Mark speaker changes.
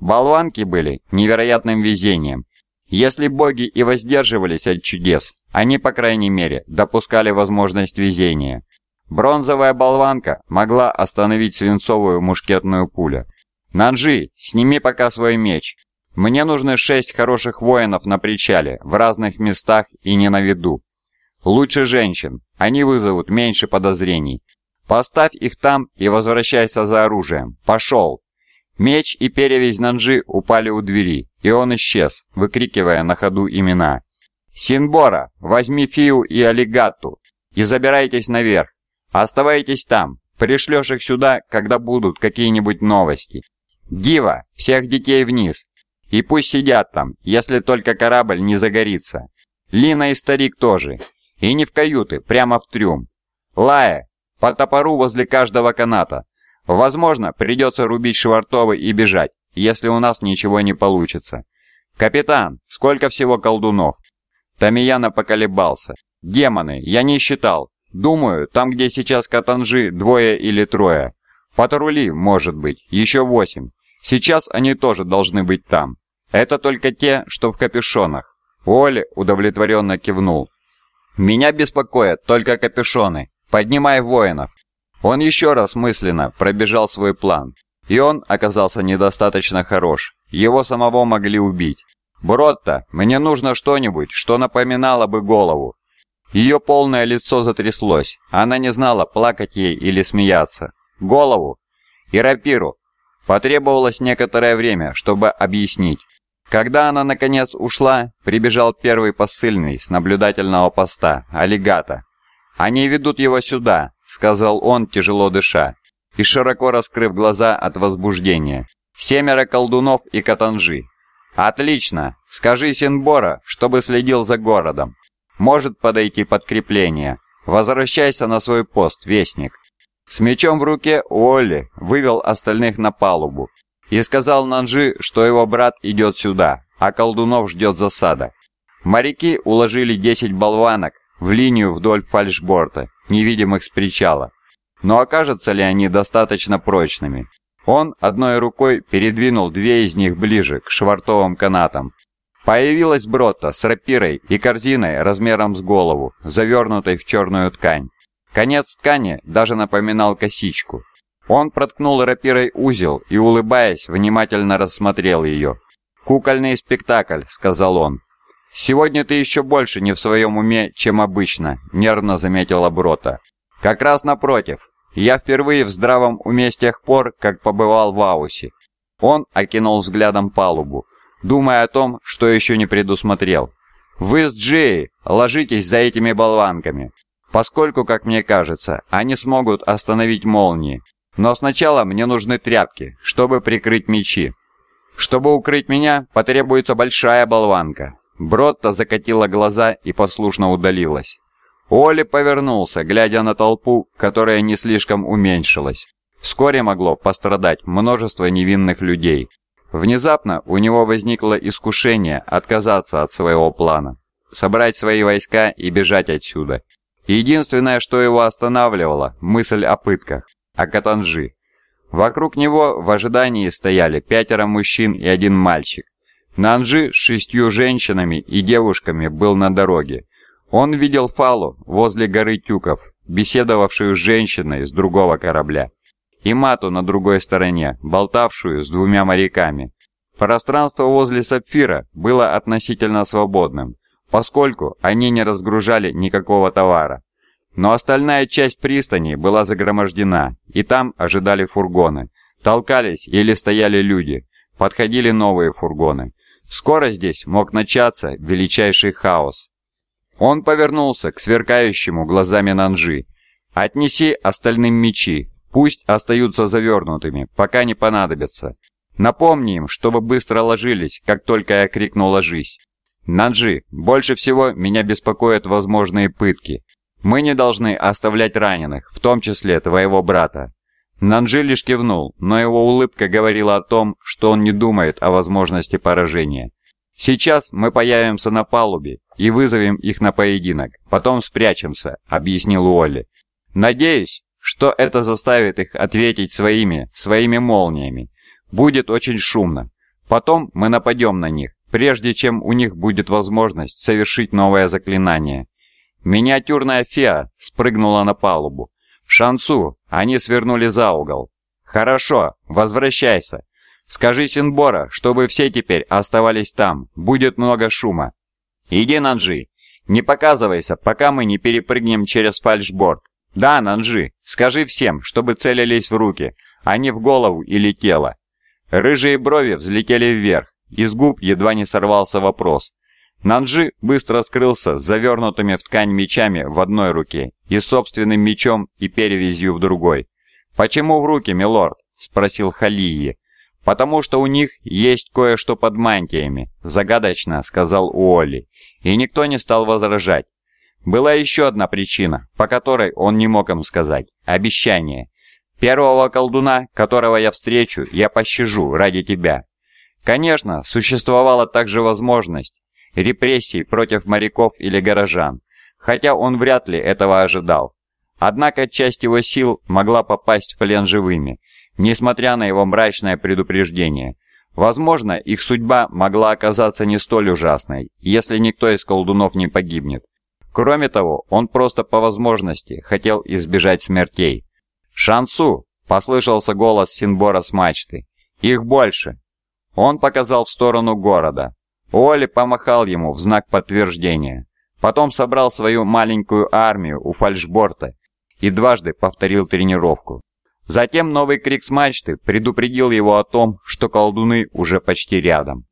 Speaker 1: Болванки были невероятным везением. Если боги и воздерживались от чудес, они, по крайней мере, допускали возможность везения. Бронзовая болванка могла остановить свинцовую мушкетную пулю. «Нанжи, сними пока свой меч. Мне нужны шесть хороших воинов на причале, в разных местах и не на виду. Лучше женщин, они вызовут меньше подозрений. Поставь их там и возвращайся за оружием. Пошел!» Меч и перевязь Нанжи упали у двери, и он исчез, выкрикивая на ходу имена. «Синбора, возьми Фию и Аллигату и забирайтесь наверх. Оставайтесь там, пришлешь их сюда, когда будут какие-нибудь новости. Дива, всех детей вниз. И пусть сидят там, если только корабль не загорится. Лина и старик тоже. И не в каюты, прямо в трюм. Лая, по топору возле каждого каната. Возможно, придется рубить швартовы и бежать, если у нас ничего не получится. «Капитан, сколько всего колдунов?» Тамияна поколебался. «Демоны, я не считал. Думаю, там, где сейчас катанжи, двое или трое. Патрули, может быть, еще восемь. Сейчас они тоже должны быть там. Это только те, что в капюшонах». Оли удовлетворенно кивнул. «Меня беспокоят только капюшоны. Поднимай воинов. Он еще раз мысленно пробежал свой план, и он оказался недостаточно хорош. Его самого могли убить. «Бротта, мне нужно что-нибудь, что напоминало бы голову». Ее полное лицо затряслось. Она не знала, плакать ей или смеяться. «Голову!» и рапиру. Потребовалось некоторое время, чтобы объяснить. Когда она наконец ушла, прибежал первый посыльный с наблюдательного поста, аллигата. «Они ведут его сюда, сказал он, тяжело дыша, и широко раскрыв глаза от возбуждения. «Семеро колдунов и катанжи». «Отлично! Скажи Синбора, чтобы следил за городом. Может подойти подкрепление. Возвращайся на свой пост, вестник». С мечом в руке Уолли вывел остальных на палубу и сказал Нанжи, что его брат идет сюда, а колдунов ждет засада. Моряки уложили 10 болванок в линию вдоль фальшборта невидимых с причала. Но окажутся ли они достаточно прочными? Он одной рукой передвинул две из них ближе к швартовым канатам. Появилась Бротта с рапирой и корзиной размером с голову, завернутой в черную ткань. Конец ткани даже напоминал косичку. Он проткнул рапирой узел и, улыбаясь, внимательно рассмотрел ее. «Кукольный спектакль», — сказал он. «Сегодня ты еще больше не в своем уме, чем обычно», — нервно заметила Брота. «Как раз напротив. Я впервые в здравом уме с тех пор, как побывал в Аусе». Он окинул взглядом палубу, думая о том, что еще не предусмотрел. «Вы с Джей ложитесь за этими болванками, поскольку, как мне кажется, они смогут остановить молнии. Но сначала мне нужны тряпки, чтобы прикрыть мечи. Чтобы укрыть меня, потребуется большая болванка, Бротта закатила глаза и послушно удалилась. Оли повернулся, глядя на толпу, которая не слишком уменьшилась. Вскоре могло пострадать множество невинных людей. Внезапно у него возникло искушение отказаться от своего плана, собрать свои войска и бежать отсюда. Единственное, что его останавливало, мысль о пытках, о Катанжи. Вокруг него в ожидании стояли пятеро мужчин и один мальчик. Нанжи с шестью женщинами и девушками был на дороге. Он видел Фалу возле горы Тюков, беседовавшую с женщиной с другого корабля, и Мату на другой стороне, болтавшую с двумя моряками. Пространство возле Сапфира было относительно свободным, поскольку они не разгружали никакого товара. Но остальная часть пристани была загромождена, и там ожидали фургоны. Толкались или стояли люди, подходили новые фургоны. Скоро здесь мог начаться величайший хаос. Он повернулся к сверкающему глазами Нанжи. «Отнеси остальным мечи, пусть остаются завернутыми, пока не понадобятся. Напомни им, чтобы быстро ложились, как только я крикну «ложись». Нанжи, больше всего меня беспокоят возможные пытки. Мы не должны оставлять раненых, в том числе твоего брата. Нанжи лишь кивнул, но его улыбка говорила о том, что он не думает о возможности поражения. «Сейчас мы появимся на палубе и вызовем их на поединок, потом спрячемся», — объяснил Уолли. «Надеюсь, что это заставит их ответить своими, своими молниями. Будет очень шумно. Потом мы нападем на них, прежде чем у них будет возможность совершить новое заклинание. Миниатюрная феа спрыгнула на палубу. «Шансу, они свернули за угол». «Хорошо, возвращайся. Скажи Синбора, чтобы все теперь оставались там, будет много шума. Иди, Нанджи, не показывайся, пока мы не перепрыгнем через фальшборд. Да, Нанджи, скажи всем, чтобы целились в руки, а не в голову или тело. Рыжие брови взлетели вверх, из губ едва не сорвался вопрос. Нанджи быстро скрылся с завернутыми в ткань мечами в одной руке и собственным мечом и перевязью в другой. «Почему в руки, милорд?» – спросил Халии. «Потому что у них есть кое-что под мантиями», – загадочно сказал Уолли. И никто не стал возражать. Была еще одна причина, по которой он не мог им сказать – обещание. Первого колдуна, которого я встречу, я пощажу ради тебя. Конечно, существовала также возможность репрессий против моряков или горожан, хотя он вряд ли этого ожидал. Однако часть его сил могла попасть в плен живыми, несмотря на его мрачное предупреждение. Возможно, их судьба могла оказаться не столь ужасной, если никто из колдунов не погибнет. Кроме того, он просто по возможности хотел избежать смертей. «Шансу!» – послышался голос Синбора с мачты. «Их больше!» Он показал в сторону города. Оли помахал ему в знак подтверждения. Потом собрал свою маленькую армию у фальшборта и дважды повторил тренировку. Затем новый крик с мачты предупредил его о том, что колдуны уже почти рядом.